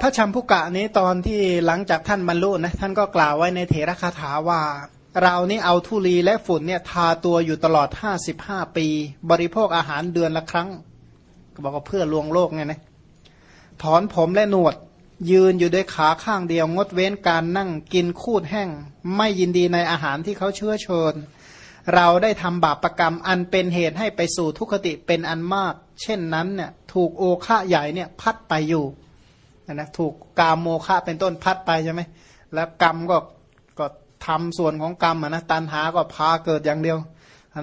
พระชัมพุกะนี้ตอนที่หลังจากท่านบรรลุนะท่านก็กล่าวไว้ในเถระคาถาว่า เรานี่เอาทุลีและฝุ่นเนี่ยทาตัวอยู่ตลอดห้าสิบห้าปี บริโภคอาหารเดือนละครั้ง ก็บอกว่าเพื่อลวงโลกไงนะถอนผมและหนวด ยืนอยู่ด้วยขาข้างเดียว งดเว้นการนั่งกินคูดแห้ง ไม่ยินดีในอาหารที่เขาเชื้อเชิญ เราได้ทำบาปรกรรมอันเป็นเหตุให้ไปสู่ทุคติเป็นอันมาก เช่นนั้นเนี่ยถูกโอฆะใหญ่เนี่ยพัดไปอยู่นะถูกกามโมฆะเป็นต้นพัดไปใช่ไหมแล้วกรรมก็ก็ทำส่วนของกรรมนะตันหาก็พาเกิดอย่างเดียว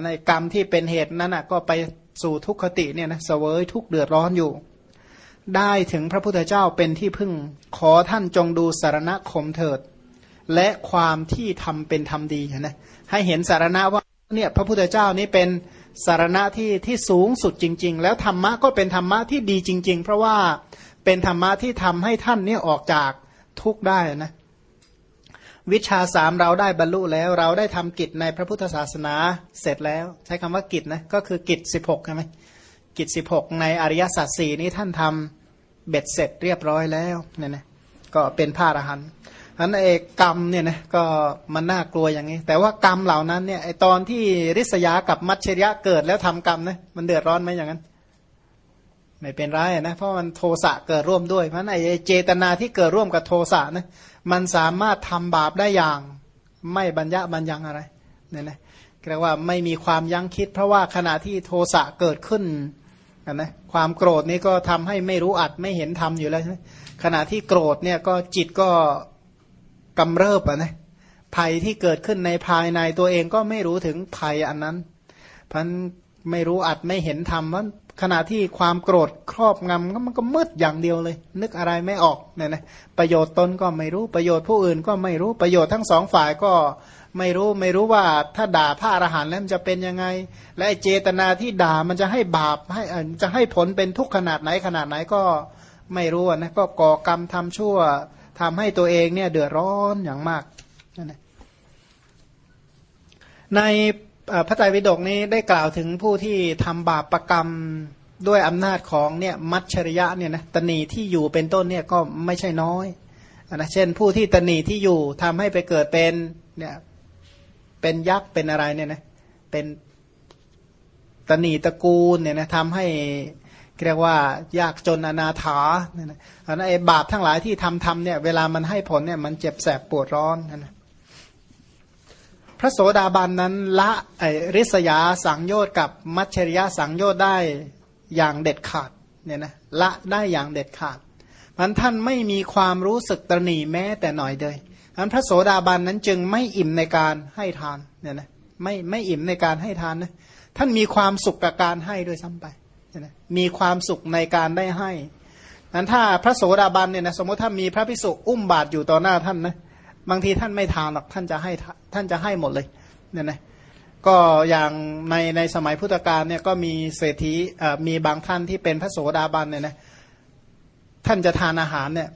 ในกรรมที่เป็นเหตุนั้นก็ไปสู่ทุกขติเนี่ยนะเสวยทุกเดือดร้อนอยู่ ได้ถึงพระพุทธเจ้าเป็นที่พึ่ง ขอท่านจงดูสารณคมเถิด และความที่ทำเป็นทำดีนะให้เห็นสารณะว่าเนี่ยพระพุทธเจ้านี้เป็น สารณะที่ที่สูงสุดจริง ๆ แล้วธรรมะก็เป็นธรรมะที่ดีจริง ๆ เพราะว่าเป็นธรรมะที่ทำให้ท่านเนี่ยออกจากทุกข์ได้นะวิชาสามเราได้บรรลุแล้วเราได้ทำกิจในพระพุทธศาสนาเสร็จแล้ว ใช้คำว่ากิจนะก็คือกิจสิบหกใช่ไหมกิจสิบหกในอริยสัจสี่นี้ท่านทำเบ็ดเสร็จเรียบร้อยแล้วเนี่ยนะก็เป็นพระอรหันต์ อันเอกกรรมเนี่ยนะก็มันน่ากลัวอย่างนี้ แต่ว่ากรรมเหล่านั้นเนี่ยไอตอนที่ริษยากับมัชเชริยะเกิดแล้วทำกรรมนะมันเดือดร้อนไหมอย่างนั้น ไม่เป็นไรนะเพราะมันโทสะเกิดร่วมด้วยเพราะไอเจตนาที่เกิดร่วมกับโทสะนะมันสามารถทำบาปได้อย่าง ไม่บัญญับัญญังอะไรเนี่ยนะเรียกว่าไม่มีความยั้งคิด เพราะว่าขณะที่โทสะเกิดขึ้นนะความโกรธนี่ก็ทำให้ไม่รู้อัดไม่เห็นทำอยู่แล้วขณะที่โกรธเนี่ยก็จิตก็ กำเริบอะนะภัยที่เกิดขึ้นในภายในตัวเองก็ไม่รู้ถึงภัยอันนั้นพันไม่รู้อัดไม่เห็นทำว่าขณะที่ความโกรธครอบงำก็มันก็มืดอย่างเดียวเลย นึกอะไรไม่ออกเนี่ยนะประโยชน์ตนก็ไม่รู้ประโยชน์ผู้อื่นก็ไม่รู้ประโยชน์ทั้งสองฝ่ายก็ไม่รู้ไม่รู้ว่าถ้าด่าพระอรหันต์แล้วมันจะเป็นยังไง และเจตนาที่ด่ามันจะให้บาปให้จะให้ผลเป็นทุกข์ขนาดไหนขนาดไหนก็ไม่รู้นะก็ก่อกรรมทำชั่ว ทำให้ตัวเองเนี่ยเดือดร้อนอย่างมากในพระไตรปิฎกนี้ได้กล่าวถึงผู้ที่ทำบาปประกรรมด้วยอำนาจของเนี่ยมัชชริยะเนี่ยนะตนีที่อยู่เป็นต้นเนี่ยก็ไม่ใช่น้อยนะเช่นผู้ที่ตนีที่อยู่ทำให้ไปเกิดเป็นเนี่ยเป็นยักษ์เป็นอะไรเนี่ยนะเป็นตนีตระกูลเนี่ยนะทำให้ เรียกว่ายากจนอนาถาเนี่ยนะอันนั้นไอ้บาปทั้งหลายที่ทำทำเนี่ยเวลามันให้ผลเนี่ยมันเจ็บแสบปวดร้อนนะพระโสดาบันนั้นละไอ้ริษยาสังโยชน์กับมัชชริยะสังโยชน์ได้อย่างเด็ดขาดเนี่ยนะละได้อย่างเด็ดขาดมันท่านไม่มีความรู้สึกตรณีแม้แต่หน่อยเลยอันพระโสดาบันนั้นจึงไม่อิ่มในการให้ทานเนี่ยนะไม่ไม่อิ่มในการให้ทานนะท่านมีความสุขกับการให้ด้วยซ้ำไป มีความสุขในการได้ให้นั้นถ้าพระโสดาบันเนี่ยนะสมมติถ้ามีพระพิสุอุ้มบาตรอยู่ต่อหน้าท่านนะบางทีท่านไม่ทานหรอกท่านจะให้ท่านจะให้หมดเลยเนี่ยนะก็อย่างในในสมัยพุทธกาลเนี่ยก็มีเศรษฐีมีบางท่านที่เป็นพระโสดาบันเนี่ยนะท่านจะทานอาหารเนี่ย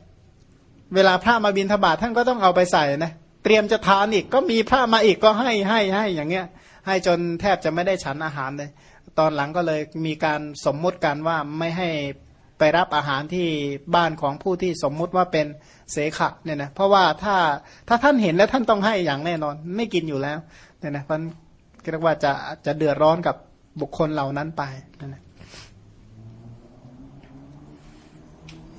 เวลาพระมาบินทบาทท่านก็ต้องเอาไปใส่นะเตรียมจะทานอีกก็มีพระมาอีกก็ให้ให้ให้อย่างเงี้ย ให้จนแทบจะไม่ได้ฉันอาหารเลย ตอนหลังก็เลยมีการสมมุติกันว่าไม่ให้ไปรับอาหารที่บ้านของผู้ที่สมมุติว่าเป็นเสขะเนี่ยนะเพราะว่าถ้าถ้าท่านเห็นแล้วท่านต้องให้อย่างแน่นอน ไม่กินอยู่แล้วเนี่ยนะมันเรียกว่าจะจะเดือดร้อนกับบุคคลเหล่านั้นไปนะ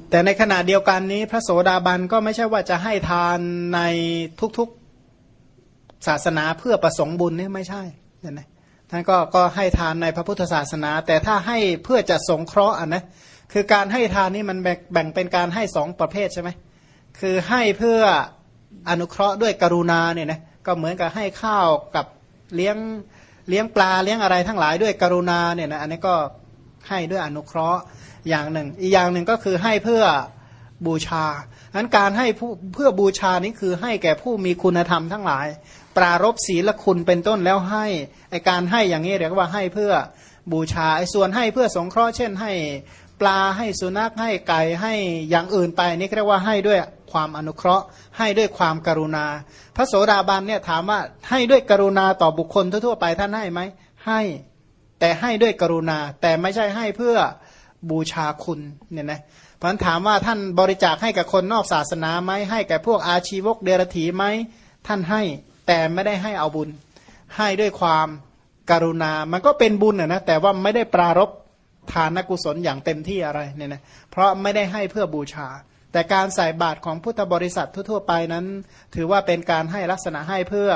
แต่ในขณะเดียวกันนี้พระโสดาบันก็ไม่ใช่ว่าจะให้ทานในทุกๆศาสนาเพื่อประสงค์บุญนี่ไม่ใช่เห็นไหม ท่านก็ก็ให้ทานในพระพุทธศาสนา แต่ถ้าให้เพื่อจะสงเคราะห์นะคือการให้ทานนี่มันแบ่งเป็นการให้สองประเภทใช่ไหมคือให้เพื่ออนุเคราะห์ด้วยกรุณาเนี่ยนะก็เหมือนกับให้ข้าวกับเลี้ยงเลี้ยงปลาเลี้ยงอะไรทั้งหลายด้วยกรุณาเนี่ยนะอันนี้ก็ให้ด้วยอนุเคราะห์อย่างหนึ่ง อีกอย่างหนึ่งก็คือให้เพื่อบูชาอันการให้เพื่อบูชานี้คือให้แก่ผู้มีคุณธรรมทั้งหลาย ปรารบศีลคุณเป็นต้นแล้วให้ไอการให้อย่างนี้เรียกว่าให้เพื่อบูชาไอส่วนให้เพื่อสงเคราะห์เช่นให้ปลาให้สุนัขให้ไก่ให้อย่างอื่นไปนี่เรียกว่าให้ด้วยความอนุเคราะห์ ให้ด้วยความกรุณา พระโสดาบันเนี่ยถามว่าให้ด้วยกรุณาต่อบุคคลทั่วๆไปท่านให้ไหมให้แต่ให้ด้วยกรุณา แต่ไม่ใช่ให้เพื่อบูชาคุณเนี่ยนะเพราะนั้นถามว่าท่านบริจาคให้กับคนนอกศาสนาไหมให้แก่พวกอาชีวกเดรถีไหมท่านให้ แต่ไม่ได้ให้เอาบุญ ให้ด้วยความการุณา มันก็เป็นบุญนะแต่ว่าไม่ได้ปรารบทานกุศลอย่างเต็มที่อะไรเนี่ยนะเพราะไม่ได้ให้เพื่อบูชา แต่การใส่บาตรของพุทธบริษัททั่วๆไปนั้น ถือว่าเป็นการให้ลักษณะให้เพื่อ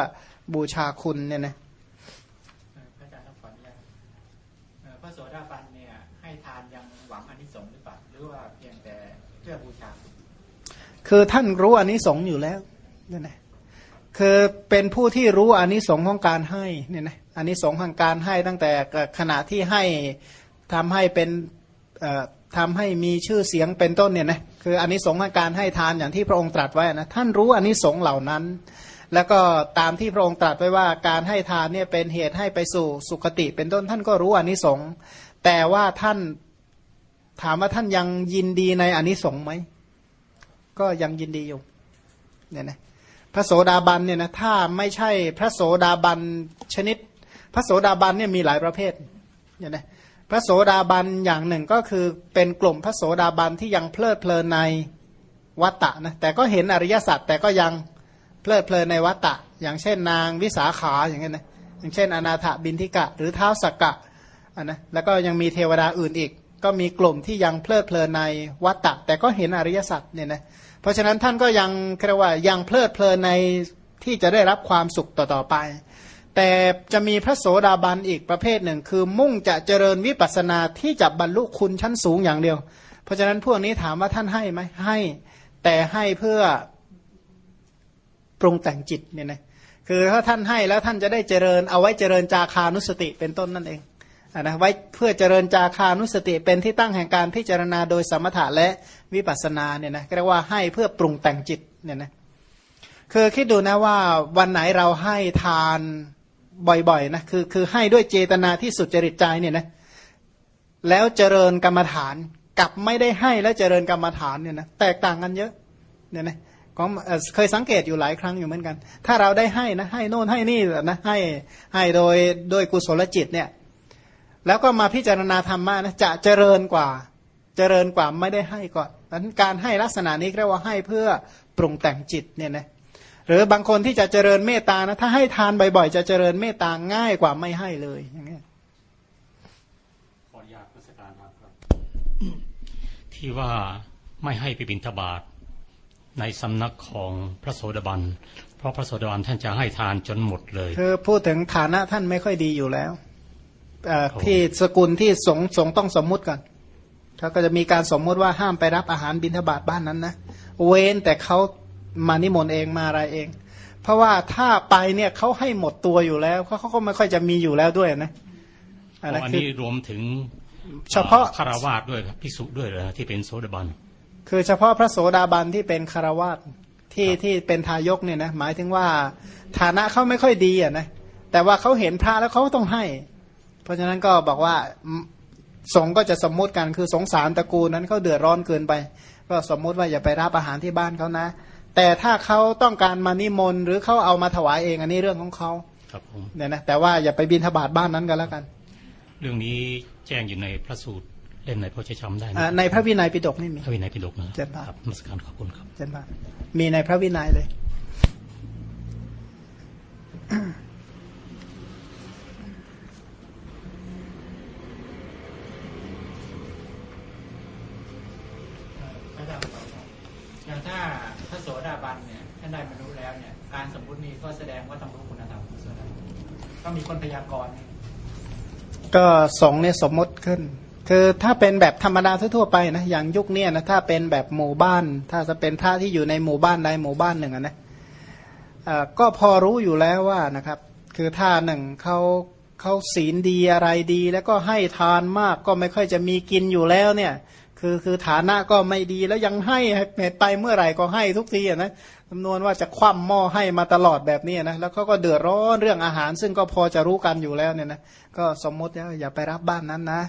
บูชาคุณเนี่ยนะพระอาจารย์ต้องขออนุญาตเอ่อพระโสดาบันเนี่ยให้ทานยังหวังอานิสงส์หรือเปล่าหรือว่าเพียงแต่เพื่อบูชา คือท่านรู้อานิสงส์อยู่แล้วเนี่ยนะ คือเป็นผู้ที่รู้อานิสงส์ของการให้เนี่ยนะอานิสงส์ของการให้ตั้งแต่ขณะที่ให้ทำให้เป็นทำให้มีชื่อเสียงเป็นต้นเนี่ยนะคืออานิสงส์ของการให้ทานอย่างที่พระองค์ตรัสไว้นะท่านรู้อานิสงส์เหล่านั้น แล้วก็ตามที่พระองค์ตรัสไว้ว่าการให้ทานเนี่ยเป็นเหตุให้ไปสู่สุคติ เป็นต้นท่านก็รู้อานิสงส์แต่ว่าท่านถามว่าท่านยังยินดีในอานิสงส์ไหมก็ยังยินดีอยู่เนี่ยนะ ระโสดาบันเนี่ยนะถ้าไม่ใช่พระโสดาบันชนิด พระโสดาบันเนี่ยมีหลายประเภทเนี่ยนะพระโสดาบันอย่างหนึ่งก็คือเป็นกลุ่มพระโสดาบันที่ยังเพลิดเพลินในวัตตะนะแต่ก็เห็นอริยสัจแต่ก็ยังเพลิดเพลินในวัตตะ อย่างเช่นนางวิสาขาอย่างเงี้ยนะอย่างเช่น อนาถบินทิกะ หรือเท้าสักกะอะนะแล้วก็ยังมีเทวดาอื่นอีก ก็มีกลุ่มที่ยังเพลิดเพลินในวัตตะ แต่ก็เห็นอริยสัจเนี่ยนะ เพราะฉะนั้นท่านก็ยังเรียกว่ายังเพลิดเพลินในที่จะได้รับความสุขต่อๆไป แต่จะมีพระโสดาบันอีกประเภทหนึ่ง คือมุ่งจะเจริญวิปัสสนาที่จะบรรลุคุณชั้นสูงอย่างเดียว เพราะฉะนั้นพวกนี้ถามว่าท่านให้ไหมให้ แต่ให้เพื่อปรุงแต่งจิตเนี่ยนะคือถ้าท่านให้แล้วท่านจะได้เจริญเอาไว้เจริญจาคานุสติเป็นต้นนั่นเอง นะไว้เพื่อเจริญจาคานุสติเป็นที่ตั้งแห่งการพิจารณาโดยสมถะและวิปัสสนาเนี่ยนะเรียกว่าให้เพื่อปรุงแต่งจิตเนี่ยนะคือคิดดูนะว่าวันไหนเราให้ทานบ่อยๆนะคือคือให้ด้วยเจตนาที่สุดจริตใจเนี่ยนะแล้วเจริญกรรมฐานกับไม่ได้ให้แล้วเจริญกรรมฐานเนี่ยนะแตกต่างกันเยอะเนี่ยนะของเคยสังเกตอยู่หลายครั้งอยู่เหมือนกัน ถ้าเราได้ให้นะให้โน่นให้นี่นะให้ให้โดยโดยกุศลจิตเนี่ย แล้วก็มาพิจารณาธรรมะนะจะเจริญกว่า เจริญกว่าไม่ได้ให้ก่อนนั้นการให้ลักษณะนี้เรียกว่าให้เพื่อปรุงแต่งจิตเนี่ยนะหรือบางคนที่จะเจริญเมตตานะถ้าให้ทานบ่อยๆ จะเจริญเมตตาง่ายกว่าไม่ให้เลยอย่างเงี้ยขออนุญาตราชการครับ ที่ว่าไม่ให้ไปบิณฑบาตในสำนักของพระโสดาบัน เพราะพระโสดาบันท่านจะให้ทานจนหมดเลย คือพูดถึงฐานะท่านไม่ค่อยดีอยู่แล้วเอ่อครับ ที่สกุลที่สงฆ์สงฆ์ต้องสมมุติก่อนเขาก็จะมีการสมมุติว่าห้ามไปรับอาหารบิณฑบาตบ้านนั้นนะเว้นแต่เขามานิมนต์เองมาอะไรเอง เพราะว่าถ้าไปเนี่ยเขาให้หมดตัวอยู่แล้วเขาเขาก็ไม่ค่อยจะมีอยู่แล้วด้วยนะเพอันนั้นราะอันคือนี้รวมถึงเฉพาะคารวาสด้วยครับพิสุด้วยเหรอที่เป็นโสดาบัน คือเฉพาะพระโสดาบันที่เป็นคารวาสที่ที่เป็นทายกเนี่ยนะหมายถึงว่าฐานะเขาไม่ค่อยดีอะนะแต่ว่าเขาเห็นพระแล้วเขาก็ต้องให้ เพราะฉะนั้นก็บอกว่าอืมสงฆ์ก็จะสมมุติกันคือสงสารตระกูลนั้นเขาเดือดร้อนเกินไป ก็สมมุติว่าอย่าไปรับอาหารที่บ้านเขานะ แต่ถ้าเขาต้องการมานิมนต์หรือเขาเอามาถวายเองอันนี้เรื่องของเขาครับผมเนี่ยนะแต่ว่าอย่าไปบินทบาทบ้านนั้นกันแล้วกัน เรื่องนี้แจ้งอยู่ในพระสูตรเล่มไหนพอจะจำได้ไหมอ่าในพระวินัยปิฎกไม่มีพระวินัยปิฎกนะเจ็ดบาทครับนมัสการขอบคุณครับเช่นบาทมีในพระวินัยเลย พระอาจารย์ขอครับ อย่างถ้าพระโสดาบันเนี่ยท่านได้บรรลุแล้วเนี่ยการสมมุตินี้ก็แสดงว่าต้องรู้คุณธรรมของพระโสดาบันต้องมีคนพยากรณ์ก็สงเนี่ยสมมติขึ้น คือถ้าเป็นแบบธรรมดาทั่วไปนะอย่างยุคเนี้ยนะถ้าเป็นแบบหมู่บ้าน ถ้าจะเป็นพระที่อยู่ในหมู่บ้านใดหมู่บ้านหนึ่งนะก็พอรู้อยู่แล้วว่านะครับ คือถ้าหนึ่งเขาเขาศีลดีอะไรดี แล้วก็ให้ทานมากก็ไม่ค่อยจะมีกินอยู่แล้วเนี่ย คือคือฐานะก็ไม่ดีแล้วยังให้ไปเมื่อไหร่ก็ให้ทุกทีนะจำนวนว่าจะคว่ำหม้อให้มาตลอดแบบนี้นะแล้วเขาก็เดือดร้อนเรื่องอาหาร ซึ่งก็พอจะรู้กันอยู่แล้วเนี่ยนะก็สมมติอย่าไปรับบ้านนั้นนะ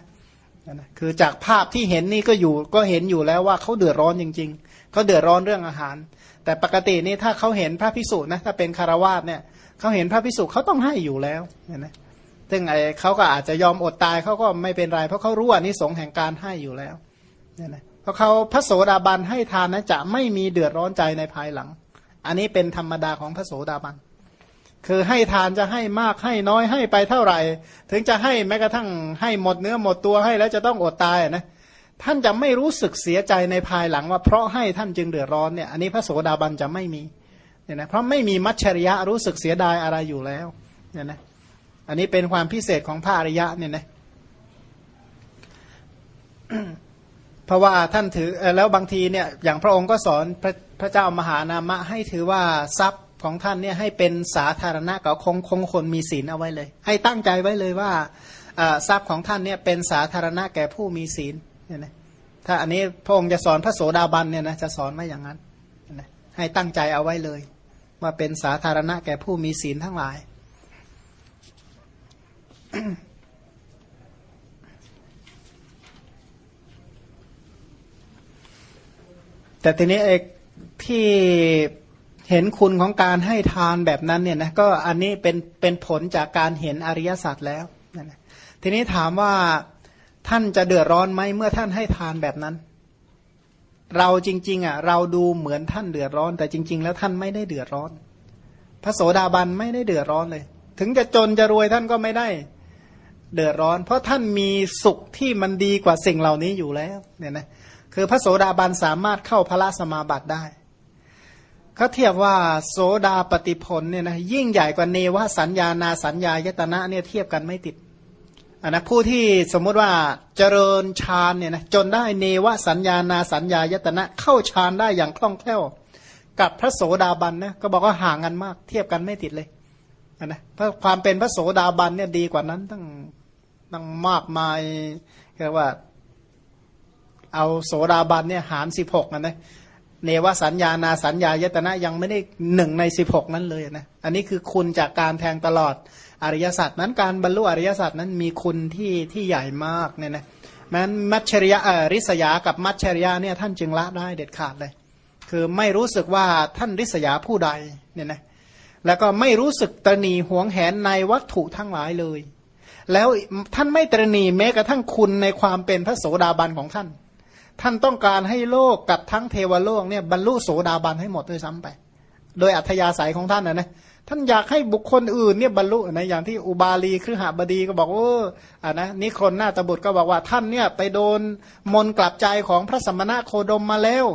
นะคือจากภาพที่เห็นนี่ก็อยู่ก็เห็นอยู่แล้วว่าเขาเดือดร้อนจริง ๆเขาเดือดร้อนเรื่องอาหาร แต่ปกตินี่ถ้าเขาเห็นพระพิสุนะถ้าเป็นคารวาสเนี่ยเขาเห็นพระพิสุเขาต้องให้อยู่แล้วเนี่ยนะซึ่งไอ้เขาก็อาจจะยอมอดตายเขาก็ไม่เป็นไรเพราะเขารู้ว่านิสงส์แห่งการให้อยู่แล้ว เนี่ยนะเพราะเขาพระโสดาบันให้ทานนะจะไม่มีเดือดร้อนใจในภายหลัง อันนี้เป็นธรรมดาของพระโสดาบัน คือให้ทานจะให้มากให้น้อยให้ไปเท่าไหร่ ถึงจะให้แม้กระทั่งให้หมดเนื้อหมดตัวให้แล้วจะต้องอดตายนะท่านจะไม่รู้สึกเสียใจในภายหลังว่าเพราะให้ท่านจึงเดือดร้อนเนี่ยอันนี้พระโสดาบันจะไม่มีเนี่ยนะเพราะไม่มีมัจฉริยะรู้สึกเสียดายอะไรอยู่แล้วเนี่ยนะอันนี้เป็นความพิเศษของพระอริยะเนี่ยนะ เพราะว่าท่านถือแล้วบางทีเนี่ยอย่างพระองค์ก็สอนพระพระเจ้ามหานามะให้ถือว่าทรัพย์ของท่านเนี่ยให้เป็นสาธารณะกับคงคงคนมีศีลเอาไว้เลย ให้ตั้งใจไว้เลยว่าทรัพย์ของท่านเนี่ยเป็นสาธารณะแก่ผู้มีศีลเนี่ยนะถ้าอันนี้พระองค์จะสอนพระโสดาบันเนี่ยนะจะสอนไว้อย่างนั้นนะให้ตั้งใจเอาไว้เลย ว่าเป็นสาธารณะแก่ผู้มีศีลทั้งหลาย แต่ทีนี้เอกที่เห็นคุณของการให้ทานแบบนั้นเนี่ยนะก็อันนี้เป็นเป็นผลจากการเห็นอริยสัจแล้วนะทีนี้ถามว่าท่านจะเดือดร้อนไหมเมื่อท่านให้ทานแบบนั้น เราจริง ๆอะเราดูเหมือนท่านเดือดร้อน แต่จริง ๆ แล้วท่านไม่ได้เดือดร้อน พระโสดาบันไม่ได้เดือดร้อนเลย ถึงจะจนจะรวยท่านก็ไม่ได้เดือดร้อน เพราะท่านมีสุขที่มันดีกว่าสิ่งเหล่านี้อยู่แล้วเนี่ยนะ คือพระโสดาบันสามารถเข้าพระสมาบัติได้เขาเทียบว่าโสดาปฏิพลเนี่ยนะยิ่งใหญ่กว่าเนวสัญญานาสัญญายตนะเนี่ยเทียบกันไม่ติดอันนะผู้ที่สมมุติว่าเจริญฌานเนี่ยนะจนได้เนวสัญญานาสัญญายตนะเข้าฌานได้อย่างคล่องแคล่ว กับพระโสดาบันนะก็บอกว่าห่างกันมาก เทียบกันไม่ติดเลยอันนะเพราะความเป็นพระโสดาบันเนี่ยดีกว่านั้นตั้งตั้งมากมายเรียกว่า เอาโสดาบันเนี่ยหารสิบหกนะนะเนวสัญญานาสัญญายตนะยังไม่ได้หนึ่งในสิบหกนั้นเลยนะอันนี้คือคุณจากการแทงตลอดอริยสัจนั้นการบรรลุอริยสัจนั้นมีคุณที่ที่ใหญ่มากเนี่ยนะมันมัชชริยะริษยากับมัชชริยะเนี่ยท่านจึงละได้เด็ดขาดเลย คือไม่รู้สึกว่าท่านริษยาผู้ใดเนี่ยนะแล้วก็ไม่รู้สึกตรณีหวงแหนในวัตถุทั้งหลายเลย แล้วท่านไม่ตรณีแม้กระทั่งคุณในความเป็นพระโสดาบันของท่าน ท่านต้องการให้โลกกับทั้งเทวโลกเนี่ยบรรลุโสดาบันให้หมดด้วยซ้ำไป โดยอัธยาศัยของท่านนะนะท่านอยากให้บุคคลอื่นเนี่ยบรรลุนะอย่างที่อุบาลีคือหาบดีก็บอกว่าอ่านะนิคนหน้าตบุตรก็บอกว่าท่านเนี่ยไปโดนมนกลับใจของพระสมณะโคดมมาแล้ว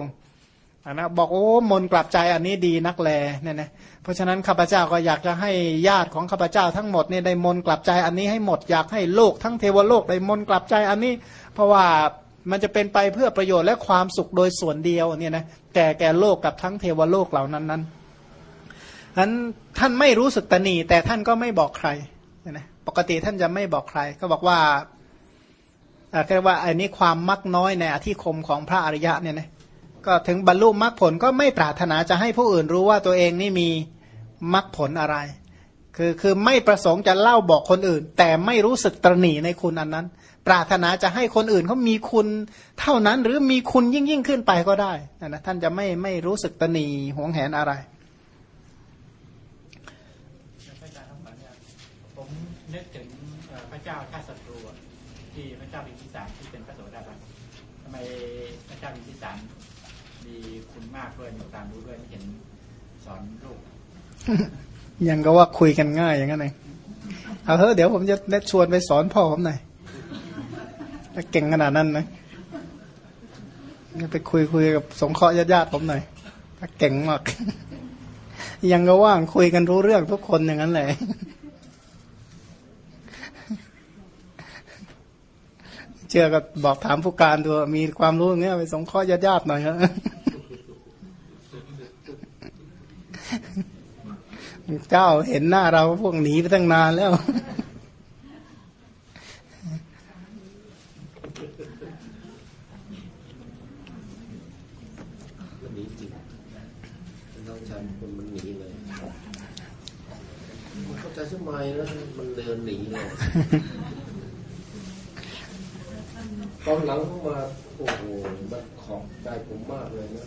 อ่านะบอกโอ้มนกลับใจอันนี้ดีนักแลเนี่ยนะเพราะฉะนั้นข้าพเจ้าก็อยากจะให้ญาติของข้าพเจ้าทั้งหมดเนี่ยได้มนกลับใจอันนี้ให้หมดอยากให้โลกทั้งเทวโลกได้มนกลับใจอันนี้ เพราะว่า มันจะเป็นไปเพื่อประโยชน์และความสุขโดยส่วนเดียวเนี่ยนะแก่แก่โลกกับทั้งเทวโลกเหล่านั้นนั้นนั้นท่านไม่รู้สึกตนีแต่ท่านก็ไม่บอกใครนะปกติท่านจะไม่บอกใคร ก็บอกว่าแค่ว่าอันนี้ความมักน้อยในอธิคมของพระอริยะเนี่ยนะก็ถึงบรรลุมรรคผลก็ไม่ปรารถนาจะให้ผู้อื่นรู้ว่าตัวเองนี่มีมรรคผลอะไร คือคือไม่ประสงค์จะเล่าบอกคนอื่น แต่ไม่รู้สึกตรณีในคุณอันนั้น ปรารถนาจะให้คนอื่นเขามีคุณเท่านั้น หรือมีคุณยิ่งยิ่งขึ้นไปก็ได้นะท่านจะไม่ไม่รู้สึกตนีหวงแหนอะไรผมนึกถึงพระเจ้าชาติศัตรูที่พระเจ้าวิมพิสารที่เป็นพระโสดาบันทำไมพระเจ้าวิมพิสารมีคุณมากด้วยมีความรู้ด้วยไม่เห็นสอนลูกยังก็ว่าคุยกันง่ายอย่างนั้นเองเอาเถอะเดี๋ยวผมจะได้ชวนไปสอนพ่อผมหน่อย ถ้าเก่งขนาดนั้นนะไปคุยคุยกับสงเคราะห์ญาติๆผมหน่อยถ้าเก่งมาก ยังก็ว่างคุยกันรู้เรื่องทุกคนอย่างนั้นแหละเชื่อก็บอกถามผู้การดูมีความรู้เงี้ยไปสงเคราะห์ญาติๆหน่อยฮะเจ้าเห็นหน้าเราพวกหนีไปตั้งนานแล้วจะทำไมแล้วมันเดินหนีเลยตอนหลังเข้ามาโอ้โหมันขอบใจผมมากเลยนะ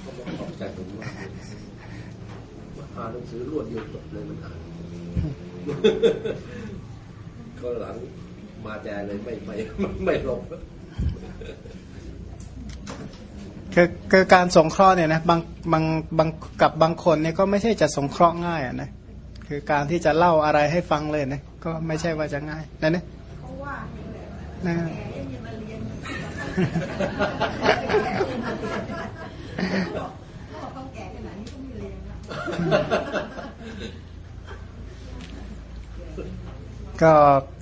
เขาขอบใจผมมากเลยมาอ่านหนังสือรวดเดียวจบเลยมันอ่าน ก็หลังมาแต่เลยไม่ไม่ไม่ลง คือคือการสงเคราะห์เนี่ยนะบางบางบางกับบางคนเนี่ยก็ไม่ใช่จะสงเคราะห์ง่ายอะนะคือการที่จะเล่าอะไรให้ฟังเลยนะก็ไม่ใช่ว่าจะง่ายนะเนี่ยเขาว่าอย่างนี้แหละนะแก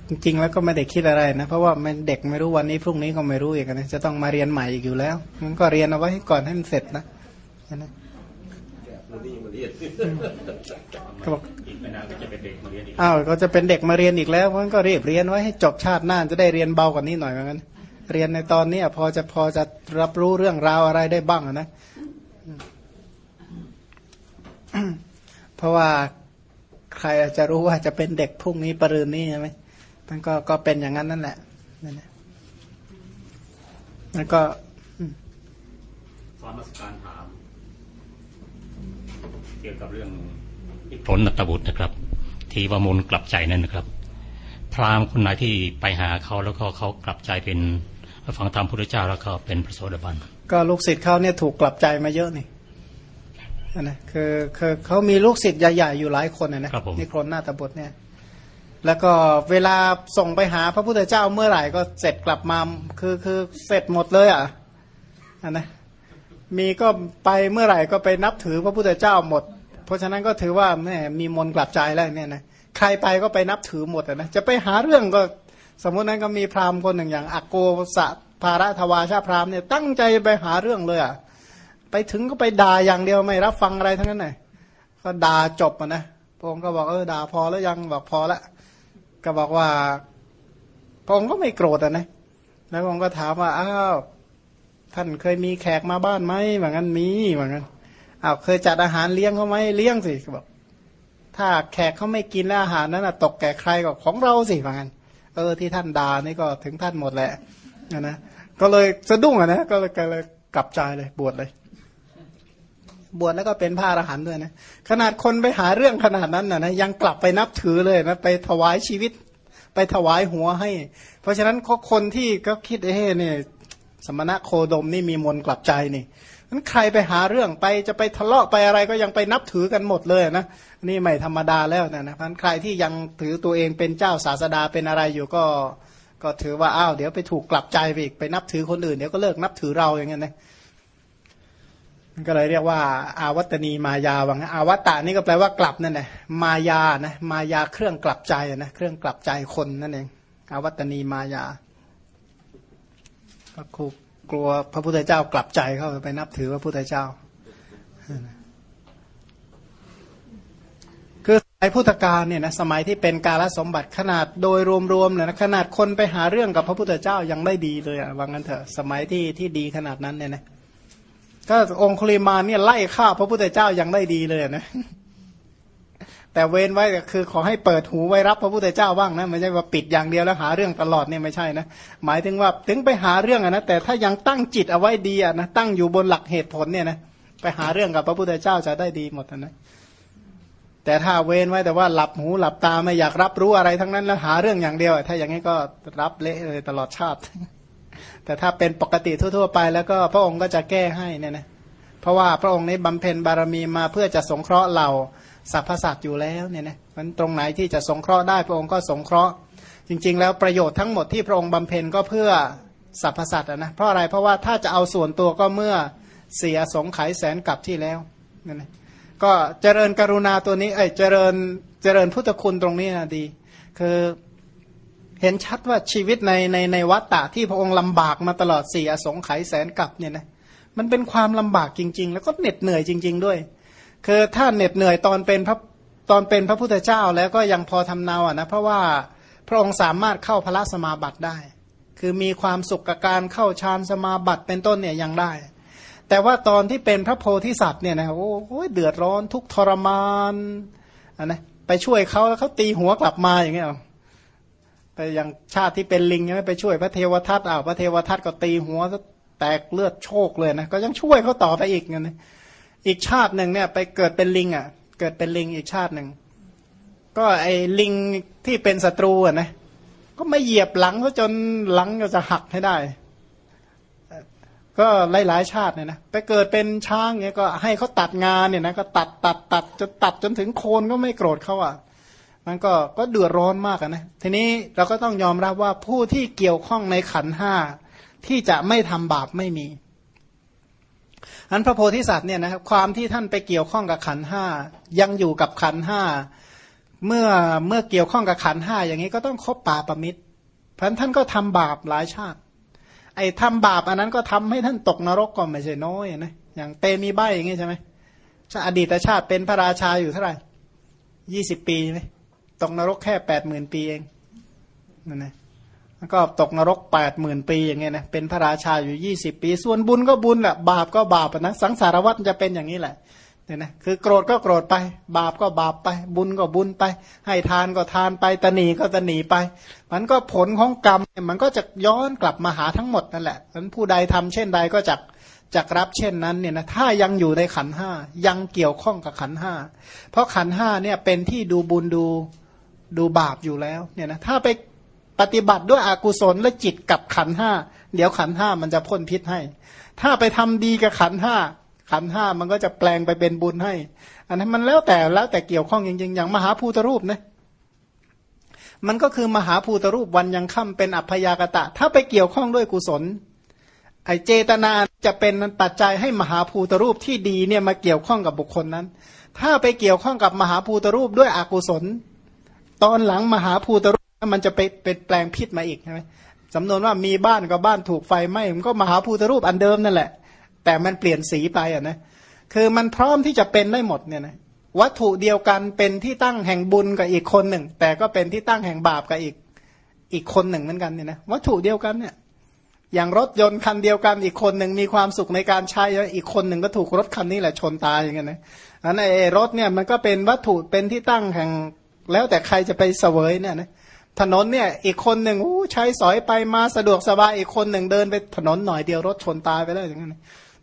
ยังมาเรียนบอกพ่อเขาแก่ขนาดนี้ก็ไม่เรียนนะก็จริงๆแล้วก็ไม่ได้คิดอะไรนะ เพราะว่ามันเด็กไม่รู้วันนี้พรุ่งนี้ก็ไม่รู้อีกนะจะต้องมาเรียนใหม่อีกอยู่แล้ว มันก็เรียนเอาไว้ให้ก่อนให้มันเสร็จนะนะแกคนนี้มาเรียนก็บอกอีกไม่นานก็จะเป็นเด็กมาเรียนอีกอ้าวก็จะเป็นเด็กมาเรียนอีกแล้วมันก็รีบเรียนไว้ให้จบชาติหน้าจะได้เรียนเบากว่านี้หน่อยเหมือนกันเรียนในตอนนี้พอจะพอจะรับรู้เรื่องราวอะไรได้บ้างอะนะเพราะว่าใครจะรู้ว่าจะเป็นเด็กพรุ่งนี้ปรืนนี้ใช่ไหม มันก็ก็เป็นอย่างนั้นนั่นแหละนั่นแหละแล้วก็ขอมาสการถาม เกี่ยวกับเรื่องผลนัตบุตรนะครับ ที่ว่ามนต์กลับใจนั่นนะครับ พราหมณ์คนไหนที่ไปหาเขาแล้วก็เขากลับใจเป็นฟังธรรมพุทธเจ้าแล้วก็เป็นพระโสดาบันก็ลูกศิษย์เขาเนี่ยถูกกลับใจมาเยอะนี่นะคือคือเขามีลูกศิษย์ใหญ่ๆอยู่หลายคนนะนะครับผมนิโครนหน้าตบทเนี่ย แล้วก็เวลาส่งไปหาพระพุทธเจ้าเมื่อไหร่ก็เสร็จกลับมาคือคือเสร็จหมดเลยอะอนนะมีก็ไปเมื่อไหร่ก็ไปนับถือพระพุทธเจ้าหมด เพราะฉะนั้นก็ถือว่าแม่มีมนต์กลับใจแล้วเนี่ยนะใครไปก็ไปนับถือหมดอะนะจะไปหาเรื่องก็สมมตินั้นก็มีพราหมณ์คนหนึ่งอย่างอโกสะภาระทวาชาพราหมณ์เนี่ยตั้งใจไปหาเรื่องเลยอะไปถึงก็ไปด่าอย่างเดียวไม่รับฟังอะไรทั้งนั้นเลยก็ด่าจบอะนะพระองค์ก็บอกเออด่าพอแล้วยังบอกพอละ ก็บอกว่าพระองค์ก็ไม่โกรธอะนะแล้วพระองค์ก็ถามว่าอ้าวท่านเคยมีแขกมาบ้านไหมเหมือนกันมีเหมือนกันอ้าวเคยจัดอาหารเลี้ยงเขาไหมเลี้ยงสิก็บอก ถ้าแขกเขาไม่กินแล้วอาหารนั้นนะตกแก่ใครก็ของเราสิเหมือนกันเออที่ท่านด่านี่ก็ถึงท่านหมดแหละนะนะก็เลยสะดุ้งอะนะก็เลยก็เลยกลับใจเลยบวชเลย บวชแล้วก็เป็นพระอรหันต์ด้วยนะขนาดคนไปหาเรื่องขนาดนั้นนะนะยังกลับไปนับถือเลยนะไปถวายชีวิต ไปถวายหัวให้ เพราะฉะนั้นคนที่ก็คิดเอ้เนี่ยสมณะโคดมนี่มีมนกลับใจนี่นั้นใครไปหาเรื่องไปจะไปทะเลาะไปอะไรก็ยังไปนับถือกันหมดเลยนะนี่ไม่ธรรมดาแล้วนะนะพันใครที่ยังถือตัวเองเป็นเจ้าศาสดาเป็นอะไรอยู่ก็ ก็ถือว่าอ้าวเดี๋ยวไปถูกกลับใจไปอีกไปนับถือคนอื่นเดี๋ยวก็เลิกนับถือเราอย่างเงี้ยนะ ก็เลยเรียกว่า อาวัตนีมายาวังอาวัตตานี่ก็แปลว่ากลับนั่นแหละมายานะมายาเครื่องกลับใจนะเครื่องกลับใจคนนั่นเองอาวัตนีมายาก็ครูกลัวพระพุทธเจ้ากลับใจเข้าไปนับถือพระพุทธเจ้า คือสมัยพุทธกาลเนี่ยนะสมัยที่เป็นกาลสมบัติขนาดโดยรวมๆเนี่ยนะขนาดคนไปหาเรื่องกับพระพุทธเจ้ายังได้ดีเลยอะว่างั้นเถอะสมัยที่ที่ดีขนาดนั้นเนี่ยนะ ก็องคุลิมานเนี่ยไล่ฆ่าพระพุทธเจ้ายังได้ดีเลยนะ แต่เว้นไว้คือขอให้เปิดหูไว้รับพระพุทธเจ้าบ้างนะไม่ใช่ว่าปิดอย่างเดียวแล้วหาเรื่องตลอดเนี่ยไม่ใช่นะหมายถึงว่าถึงไปหาเรื่องอะนะแต่ถ้ายังตั้งจิตเอาไว้ดีอะนะตั้งอยู่บนหลักเหตุผลเนี่ยนะไปหาเรื่องกับพระพุทธเจ้าจะได้ดีหมดนะแต่ถ้าเว้นไว้แต่ว่าหลับหูหลับตาไม่อยากรับรู้อะไรทั้งนั้นแล้วหาเรื่องอย่างเดียว ถ้าอย่างนี้ก็รับเละเลยตลอดชาติ แต่ถ้าเป็นปกติทั่ว ๆ ไป แล้วก็พระองค์ก็จะแก้ให้เนี่ยนะเพราะว่าพระองค์นี้บำเพ็ญบารมีมาเพื่อจะสงเคราะห์เหล่าสรรพสัตว์อยู่แล้วเนี่ยนะมันตรงไหนที่จะสงเคราะห์ได้พระองค์ก็สงเคราะห์ จริง ๆ แล้วประโยชน์ทั้งหมดที่พระองค์บำเพ็ญก็เพื่อสรรพสัตว์นะเพราะอะไรเพราะว่าถ้าจะเอาส่วนตัวก็เมื่อเสียสงไขยแสนกลับที่แล้วนั่นนะก็เจริญกรุณาตัวนี้เอ้ยเจริญเจริญพุทธคุณตรงนี้นะดี คือ เห็นชัดว่าชีวิตในในในวัฏฏะที่พระองค์ลำบากมาตลอดสี่อสงไขยแสนกับเนี่ยนะมันเป็นความลำบากจริง ๆ แล้วก็เหน็ดเหนื่อยจริง ๆ ด้วย คือถ้าเหน็ดเหนื่อยตอนเป็นพระตอนเป็นพระพุทธเจ้าแล้วก็ยังพอทำเนาอะนะเพราะว่าพระองค์สามารถเข้าพระสมาบัติได้ คือมีความสุขกับการเข้าฌานสมาบัติเป็นต้นเนี่ยยังได้ แต่ว่าตอนที่เป็นพระโพธิสัตว์เนี่ยนะโอ้โหเดือดร้อนทุกทรมานอะนะไปช่วยเขาแล้วเขาตีหัวกลับมาอย่างเงี้ย ไปยังชาติที่เป็นลิงใช่ไหมไปช่วยพระเทวทัตอ้าวพระเทวทัตก็ตีหัวแตกเลือดโชกเลยนะก็ยังช่วยเขาต่อไปอีกเนะอีกชาติหนึ่งเนี่ย ไปเกิดเป็นลิงอะ เกิดเป็นลิงอีกชาติหนึ่งก็ไอ้ลิงที่เป็นศัตรูอะนะก็ไม่เหยียบหลังเขาจนหลังก็จะหักให้ได้ ก็หลายๆชาติเนี่ยนะไปเกิดเป็นช้างเนี่ยก็ให้เขาตัดงานเนี่ยนะก็ตัดตัดตัดจนตัดจนถึงโคนก็ไม่โกรธเขาอะ มันก็ก็เดือดร้อนมากนะทีนี้เราก็ต้องยอมรับว่าผู้ที่เกี่ยวข้องในขันห้าที่จะไม่ทำบาปไม่มีอันพระโพธิสัตว์เนี่ยนะครับความที่ท่านไปเกี่ยวข้องกับขันห้ายังอยู่กับขันห้าเมื่อเมื่อเกี่ยวข้องกับขันห้าอย่างนี้ก็ต้องคบป่าประมิตรเพราะท่านก็ทำบาปหลายชาติ ไอ้ทำบาปอันนั้นก็ทำให้ท่านตกนรกก็ไม่ใช่น้อยนะอย่างเตมีใบอย่างงี้ใช่ไหมอดีตชาติเป็นพระราชาอยู่เท่าไหร่ยี่สิบปีไหม ตกนรกแค่แปดหมื่นปีเองนั่นนะแล้วก็ตกนรกแปดหมื่นปีอย่างเงี้ยนะเป็นพระราชาอยู่ยี่สิบปี ส่วนบุญก็บุญแหละบาปก็บาปนะสังสารวัฏจะเป็นอย่างนี้แหละเนี่ยนะคือโกรธก็โกรธไป บาปก็บาปไป บุญก็บุญไป ให้ทานก็ทานไปตนีก็ตนีไป มันก็ผลของกรรมมันก็จะย้อนกลับมาหาทั้งหมดนั่นแหละนั้นผู้ใดทำเช่นใดก็จะจักรับเช่นนั้นเนี่ยนะถ้ายังอยู่ในขันห้ายังเกี่ยวข้องกับขันห้าเพราะขันห้าเนี่ยเป็นที่ดูบุญดู ดูบาปอยู่แล้วเนี่ยนะถ้าไปปฏิบัติด้วยอกุศลและจิตกับขันห้าเดี๋ยวขันห้ามันจะพ่นพิษให้ ถ้าไปทำดีกับขันห้าขันห้ามันก็จะแปลงไปเป็นบุญให้ อันนั้นมันแล้วแต่แล้วแต่เกี่ยวข้องจริงๆอย่างมหาภูตรูปนะมันก็คือมหาภูตรูปวันยังค่ำเป็นอัพยากตะ ถ้าไปเกี่ยวข้องด้วยกุศลไอเจตนาจะเป็นปัจจัยให้มหาภูตรูปที่ดีเนี่ยมาเกี่ยวข้องกับบุคคลนั้น ถ้าไปเกี่ยวข้องกับมหาภูตรูปด้วยอกุศล ตอนหลังมหาภูตรูปมันจะไปเป็นแปลงพิษมาอีกใช่ไหมสำนวนว่ามีบ้านกับบ้านถูกไฟไหม้มันก็มหาภูตรูปอันเดิมนั่นแหละ แต่มันเปลี่ยนสีไปอะนะคือมันพร้อมที่จะเป็นได้หมดเนี่ยนะวัตถุเดียวกันเป็นที่ตั้งแห่งบุญกับอีกคนหนึ่ง แต่ก็เป็นที่ตั้งแห่งบาปกับอีกอีกคนหนึ่งเหมือนกันเนี่ยนะวัตถุเดียวกันเนี่ยอย่างรถยนต์คันเดียวกันอีกคนหนึ่งมีความสุขในการใช้อีกคนหนึ่งก็ถูกรถคันนี้แหละชนตายอย่างเงี้ยนะอันไอ้รถเนี่ยมันก็เป็นวัตถุเป็นที่ตั้งแห่ง แล้วแต่ใครจะไปเสวยเนี่ยนะถนนเนี่ยอีกคนหนึ่งอู้ใช้สอยไปมาสะดวกสบายอีกคนหนึ่งเดินไปถนนหน่อยเดียวรถชนตายไปแล้วอย่างเงี้ย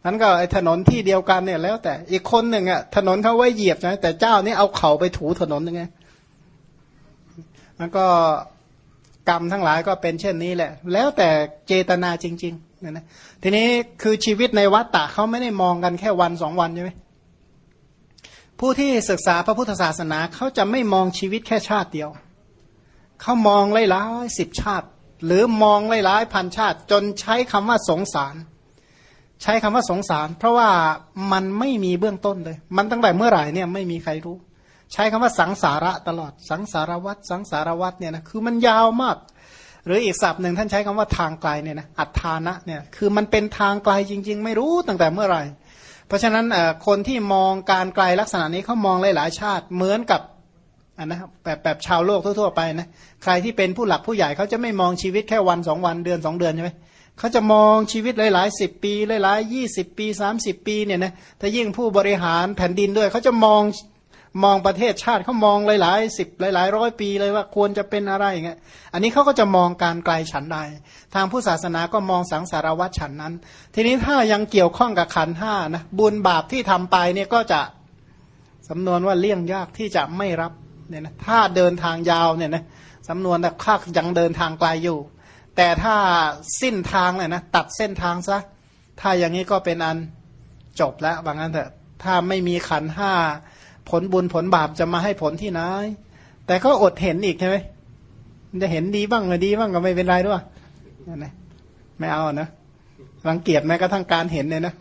นั้นก็ไอ้ถนนที่เดียวกันเนี่ยแล้วแต่อีกคนหนึ่งอะถนนเขาไว้เหยียบนะแต่เจ้านี่เอาเข่าไปถูถนนยังไงมันก็กรรมทั้งหลายก็เป็นเช่นนี้แหละ แล้วแต่เจตนาจริงๆนะนะทีนี้คือชีวิตในวัฏฏะเขาไม่ได้มองกันแค่วันสองวันใช่ไหม ผู้ที่ศึกษาพระพุทธศาสนาเขาจะไม่มองชีวิตแค่ชาติเดียว เขามองหลายๆสิบชาติ หรือมองหลายๆพันชาติ จนใช้คำว่าสงสาร ใช้คำว่าสงสาร เพราะว่ามันไม่มีเบื้องต้นเลย มันตั้งแต่เมื่อไหร่เนี่ยไม่มีใครรู้ ใช้คำว่าสังสาระตลอด สังสารวัตสังสารวัตเนี่ยนะคือมันยาวมาก หรืออีกศัพท์หนึ่งท่านใช้คำว่าทางไกลเนี่ยนะอัฏฐานะเนี่ยคือมันเป็นทางไกลจริง ๆ ไม่รู้ตั้งแต่เมื่อไหร่ ราะฉะนั้นคนที่มองการไกลลักษณะนี้เขามองหลายๆชาติเหมือนกับอันนะแบบแบบชาวโลกทั่วๆไปนะใครที่เป็นผู้หลักผู้ใหญ่เขาจะไม่มองชีวิตแค่วันสองวันเดือนสองเดือนใช่ไหมเขาจะมองชีวิตหลายๆสิบปีหลายๆยี่สิบปีสามสิบปีเนี่ยนะถ้ายิ่งผู้บริหารแผ่นดินด้วยเขาจะมอง มองประเทศชาติเขามองหลายๆสิบหลายๆร้อยปีเลยว่าควรจะเป็นอะไรอย่างเงี้ยอันนี้เขาก็จะมองการไกลฉันใด ทางผู้ศาสนาก็มองสังสารวัฏฉันนั้น ทีนี้ถ้ายังเกี่ยวข้องกับขันห้านะบุญบาปที่ทำไปเนี่ยก็จะสำนวนว่าเลี่ยงยากที่จะไม่รับเนี่ยนะถ้าเดินทางยาวเนี่ยนะสำนวนแบบข้ายังเดินทางไกลอยู่ แต่ถ้าสิ้นทางเลยนะตัดเส้นทางซะถ้าอย่างนี้ก็เป็นอันจบแล้วบางนั้นเถอะถ้าไม่มีขันห้า ผลบุญผลบาปจะมาให้ผลที่ไหน แต่ก็อดเห็นอีกใช่ไหมจะเห็นดีบ้างไม่ดีบ้างก็ไม่เป็นไรด้วยนะไม่เอานะรังเกียจแม้กระทั่งการเห็นเนี่ยนะ